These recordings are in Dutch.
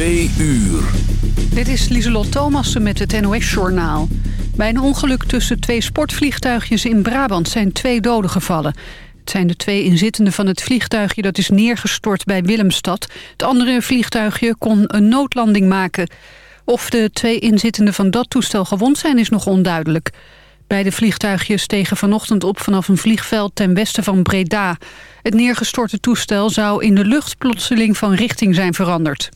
Uur. Dit is Lieselot Thomassen met het NOS-journaal. Bij een ongeluk tussen twee sportvliegtuigjes in Brabant zijn twee doden gevallen. Het zijn de twee inzittenden van het vliegtuigje dat is neergestort bij Willemstad. Het andere vliegtuigje kon een noodlanding maken. Of de twee inzittenden van dat toestel gewond zijn is nog onduidelijk. Beide vliegtuigjes stegen vanochtend op vanaf een vliegveld ten westen van Breda. Het neergestorte toestel zou in de lucht plotseling van richting zijn veranderd.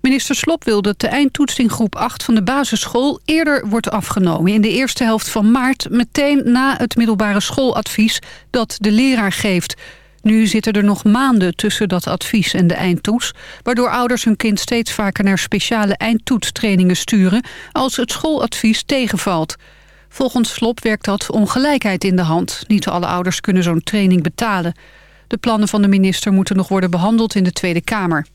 Minister Slop wil dat de eindtoets in groep 8 van de basisschool eerder wordt afgenomen. In de eerste helft van maart, meteen na het middelbare schooladvies dat de leraar geeft. Nu zitten er nog maanden tussen dat advies en de eindtoets... waardoor ouders hun kind steeds vaker naar speciale eindtoetstrainingen sturen... als het schooladvies tegenvalt. Volgens Slop werkt dat ongelijkheid in de hand. Niet alle ouders kunnen zo'n training betalen. De plannen van de minister moeten nog worden behandeld in de Tweede Kamer.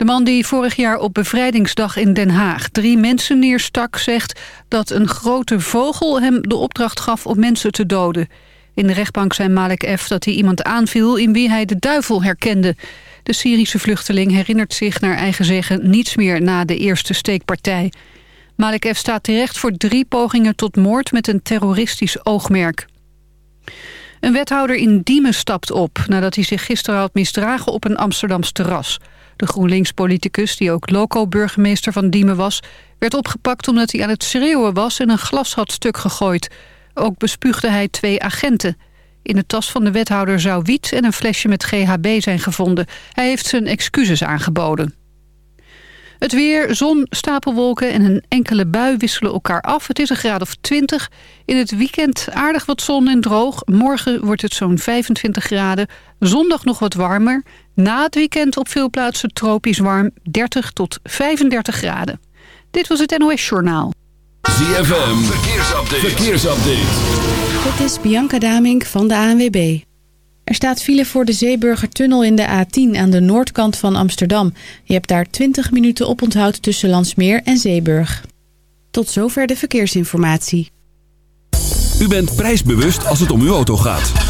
De man die vorig jaar op bevrijdingsdag in Den Haag drie mensen neerstak... zegt dat een grote vogel hem de opdracht gaf om mensen te doden. In de rechtbank zei Malek F. dat hij iemand aanviel in wie hij de duivel herkende. De Syrische vluchteling herinnert zich naar eigen zeggen niets meer na de eerste steekpartij. Malek F. staat terecht voor drie pogingen tot moord met een terroristisch oogmerk. Een wethouder in Diemen stapt op nadat hij zich gisteren had misdragen op een Amsterdams terras. De GroenLinks-politicus, die ook loco-burgemeester van Diemen was... werd opgepakt omdat hij aan het schreeuwen was en een glas had stuk gegooid. Ook bespuugde hij twee agenten. In de tas van de wethouder zou wiet en een flesje met GHB zijn gevonden. Hij heeft zijn excuses aangeboden. Het weer, zon, stapelwolken en een enkele bui wisselen elkaar af. Het is een graad of 20. In het weekend aardig wat zon en droog. Morgen wordt het zo'n 25 graden. Zondag nog wat warmer. Na het weekend op veel plaatsen tropisch warm. 30 tot 35 graden. Dit was het NOS Journaal. ZFM, verkeersupdate. verkeersupdate. Dit is Bianca Damink van de ANWB. Er staat file voor de Zeeburgertunnel in de A10 aan de noordkant van Amsterdam. Je hebt daar 20 minuten oponthoud tussen Landsmeer en Zeeburg. Tot zover de verkeersinformatie. U bent prijsbewust als het om uw auto gaat.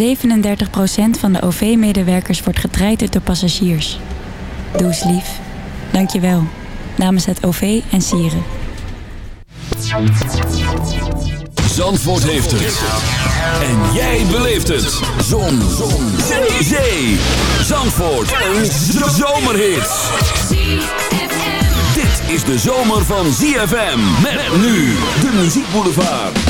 37% van de OV-medewerkers wordt getraind door passagiers. Doe eens lief. Dank je wel. Namens het OV en Sieren. Zandvoort heeft het. En jij beleeft het. Zon. Zon. Zee. Zee. Zandvoort. Een zomerhit. Dit is de zomer van ZFM. Met nu de muziekboulevard.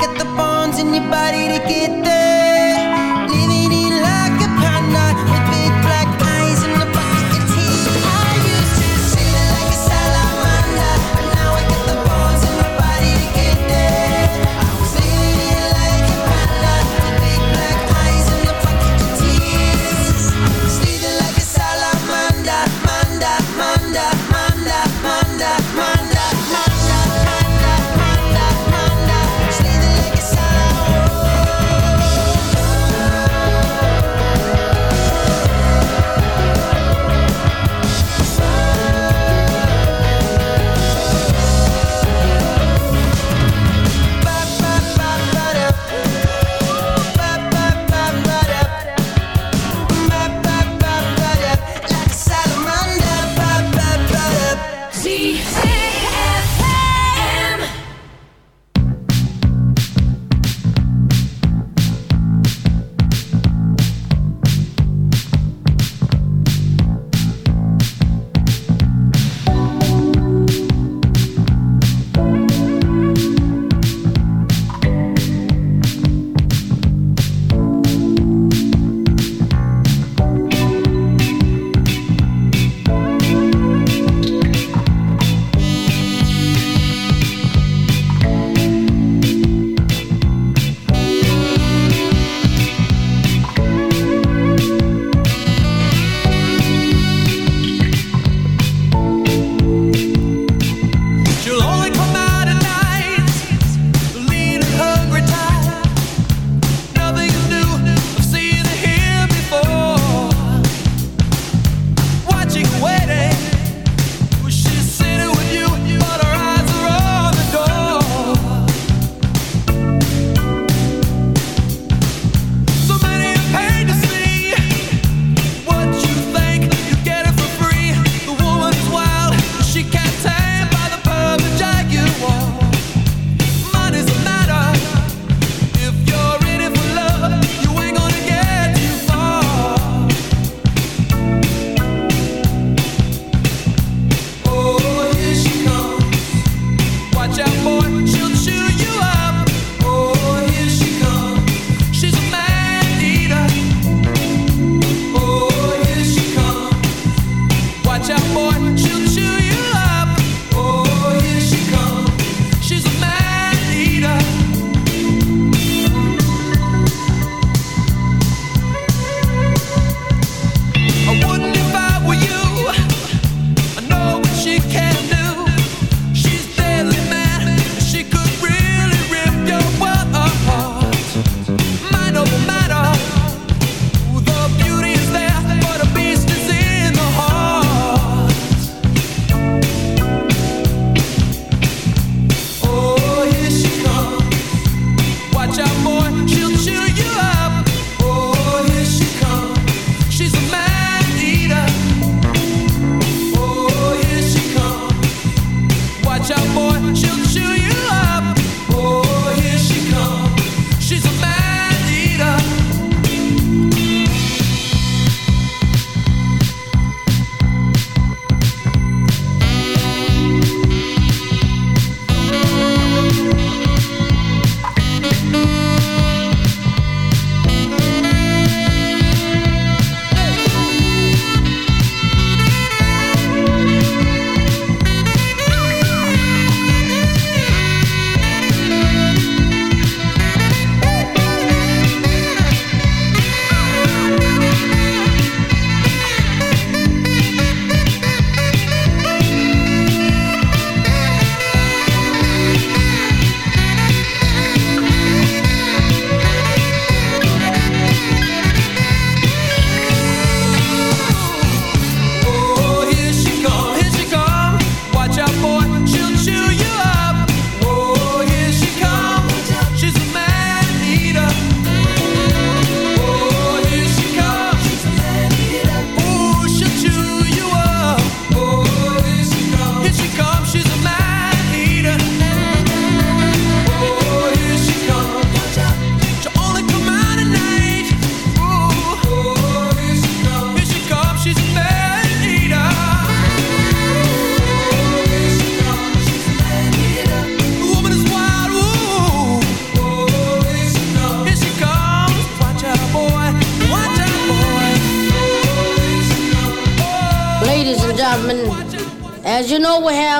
Got the bones in your body to get there.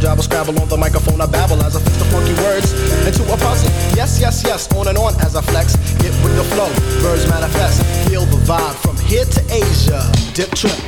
jabble, scrabble on the microphone. I babble as I fix the funky words into a puzzle. Yes, yes, yes, on and on as I flex. Get with the flow, birds manifest. Feel the vibe from here to Asia. Dip trip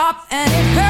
stop and it hurts.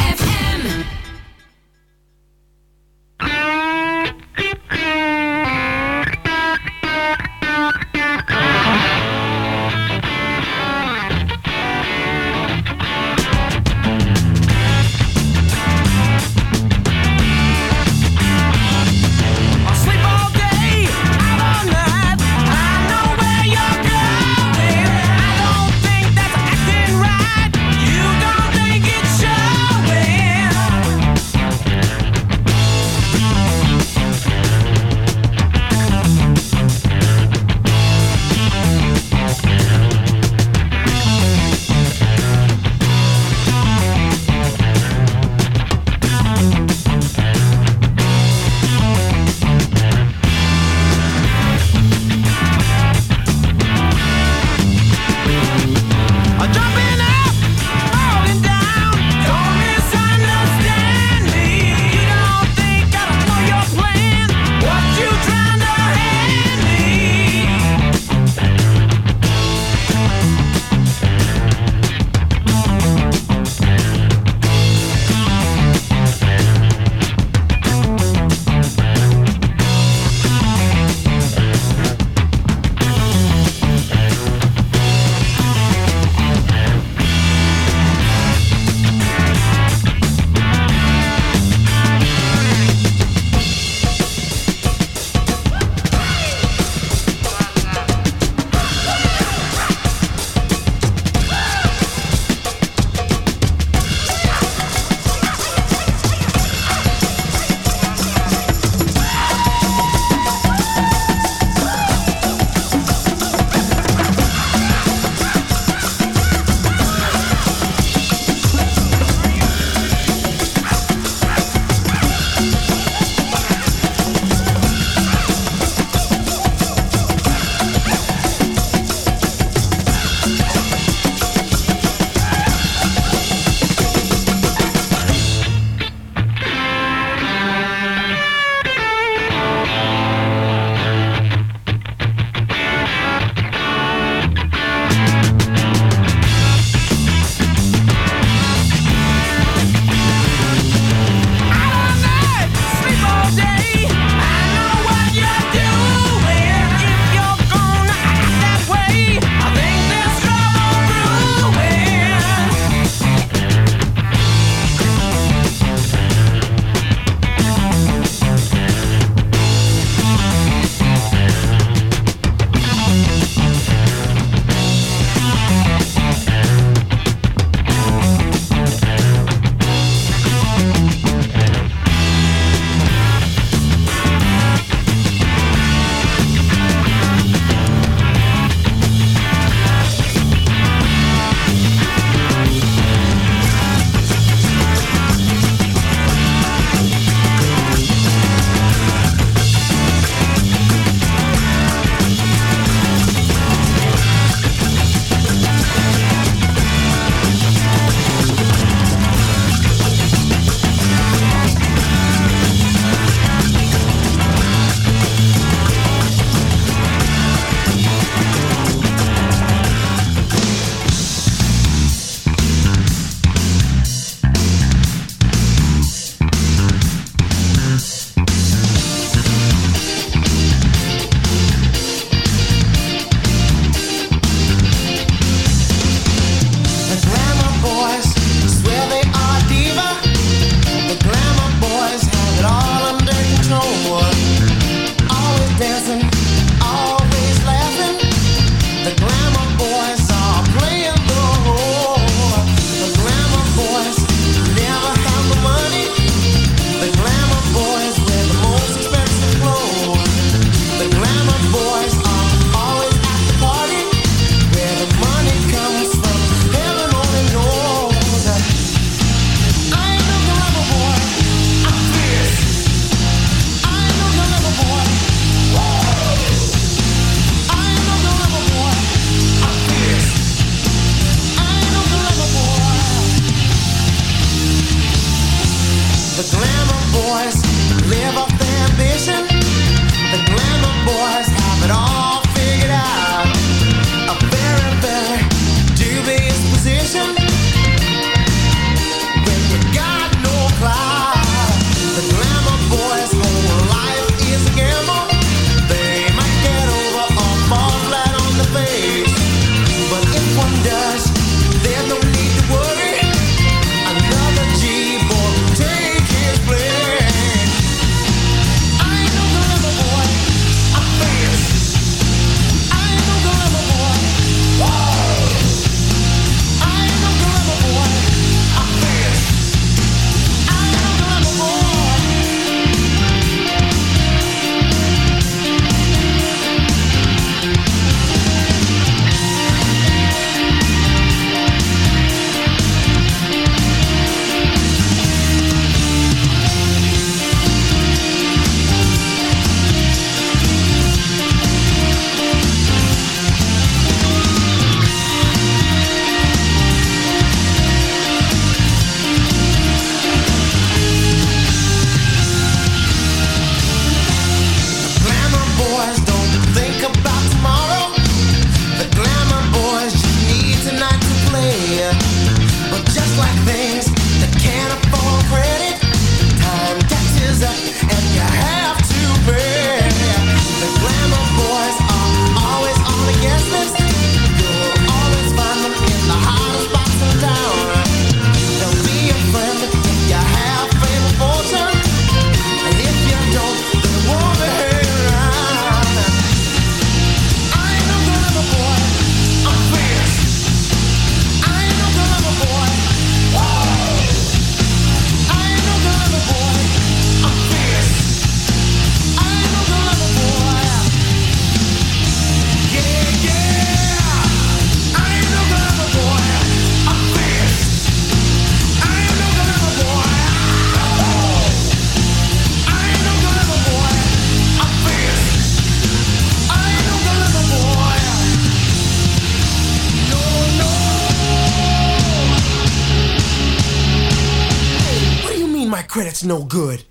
credit's no good.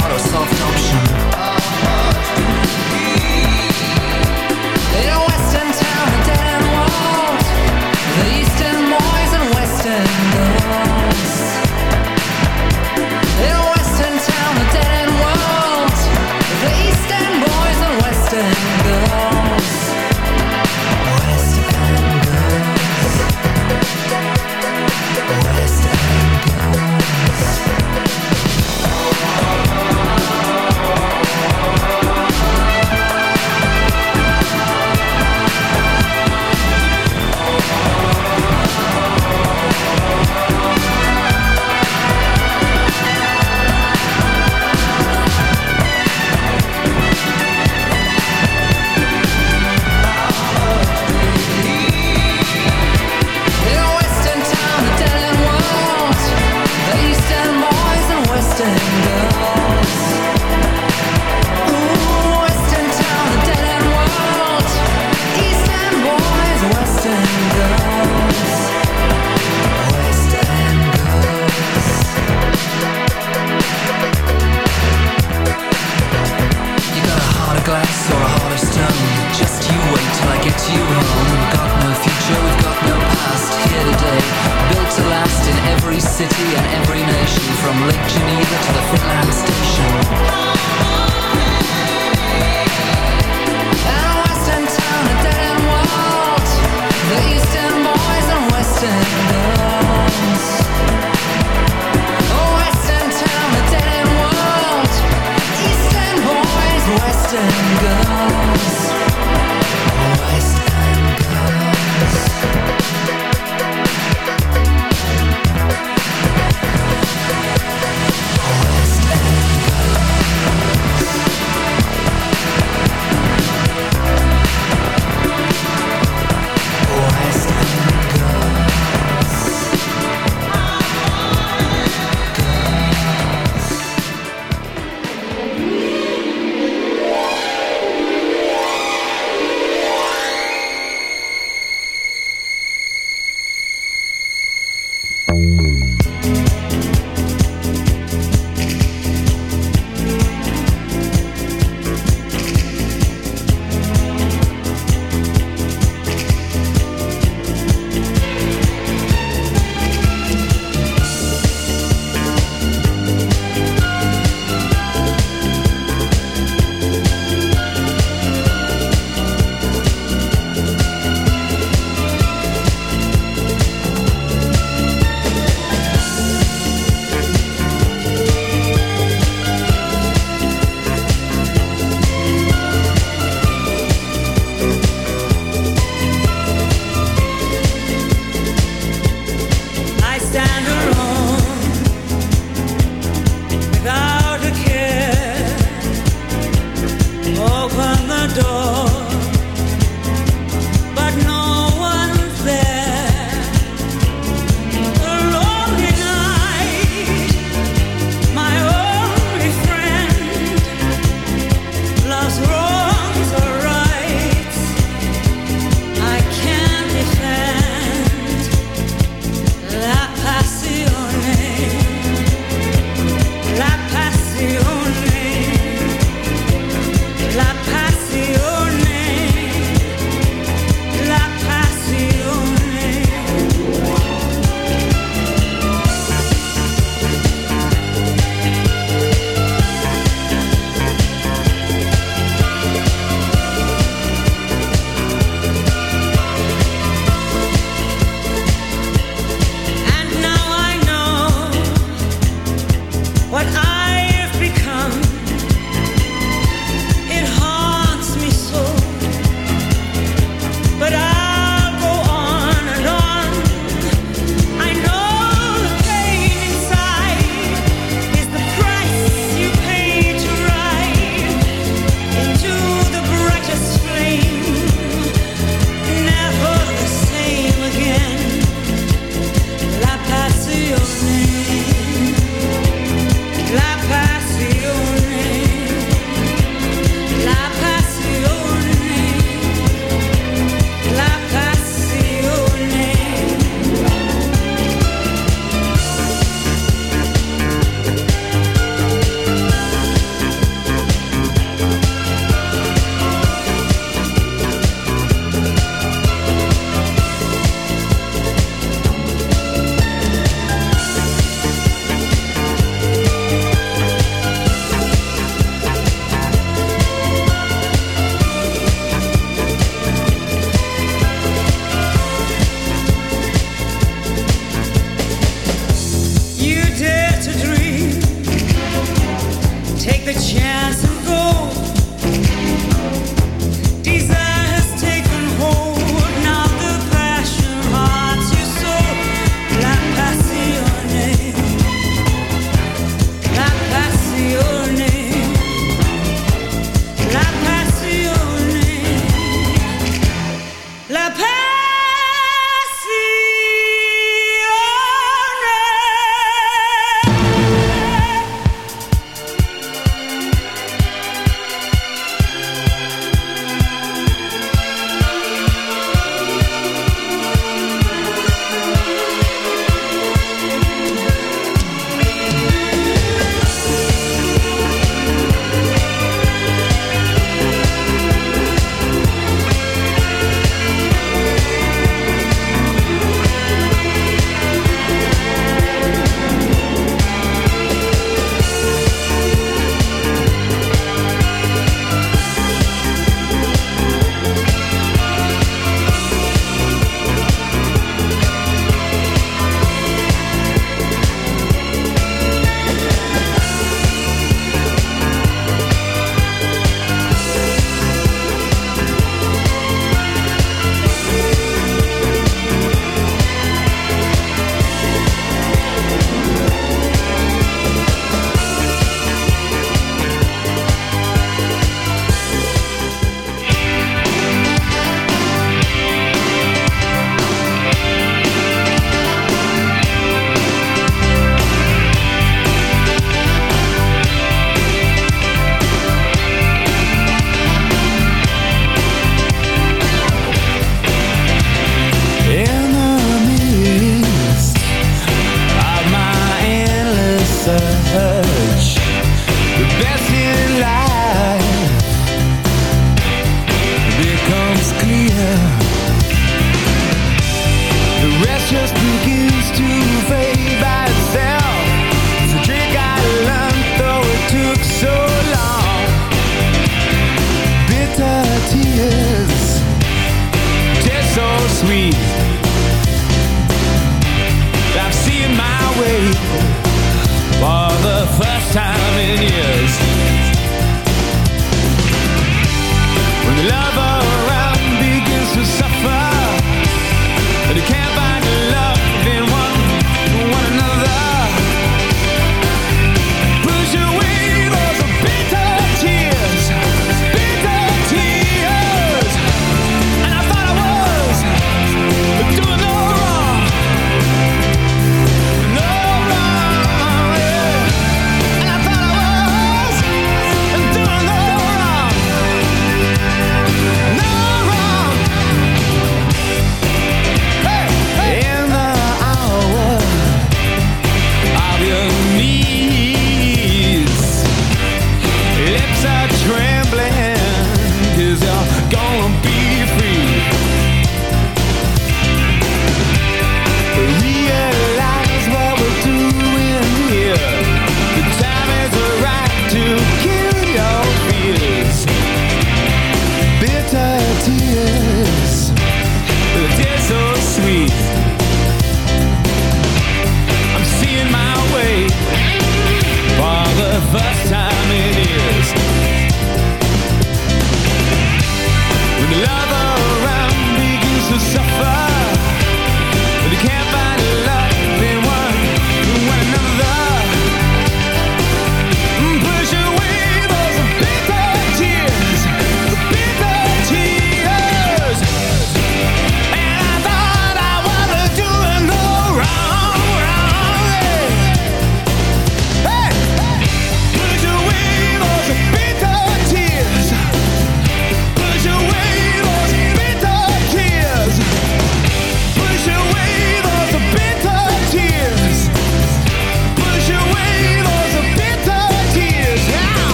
Choose, a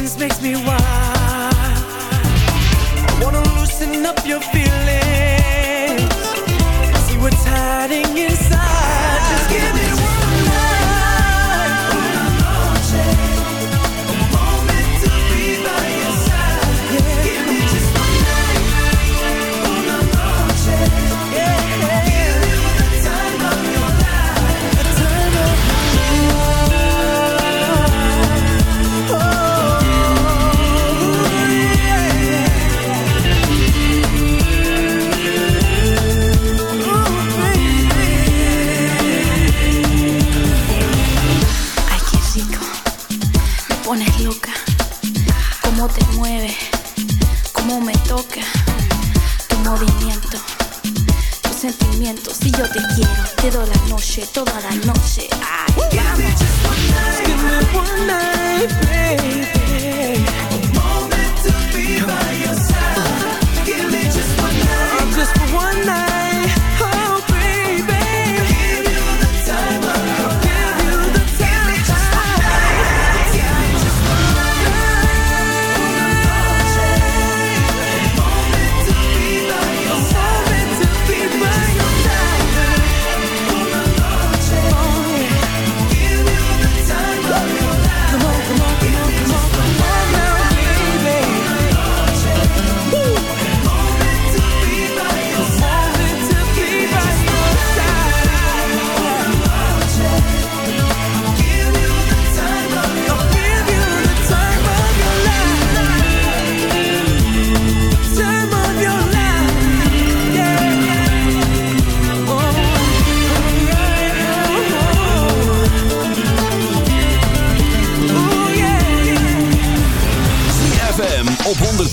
distance makes me wild. I wanna loosen up your feelings.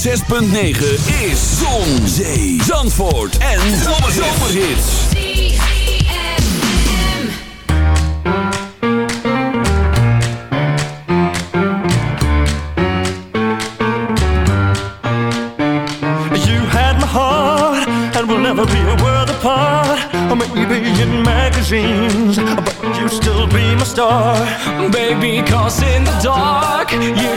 106.9 is Zon, Zee, Zandvoort en Zomerhits. You had my heart and we'll never be a world apart. Or maybe in magazines, but you still be my star. Baby, cause in the dark you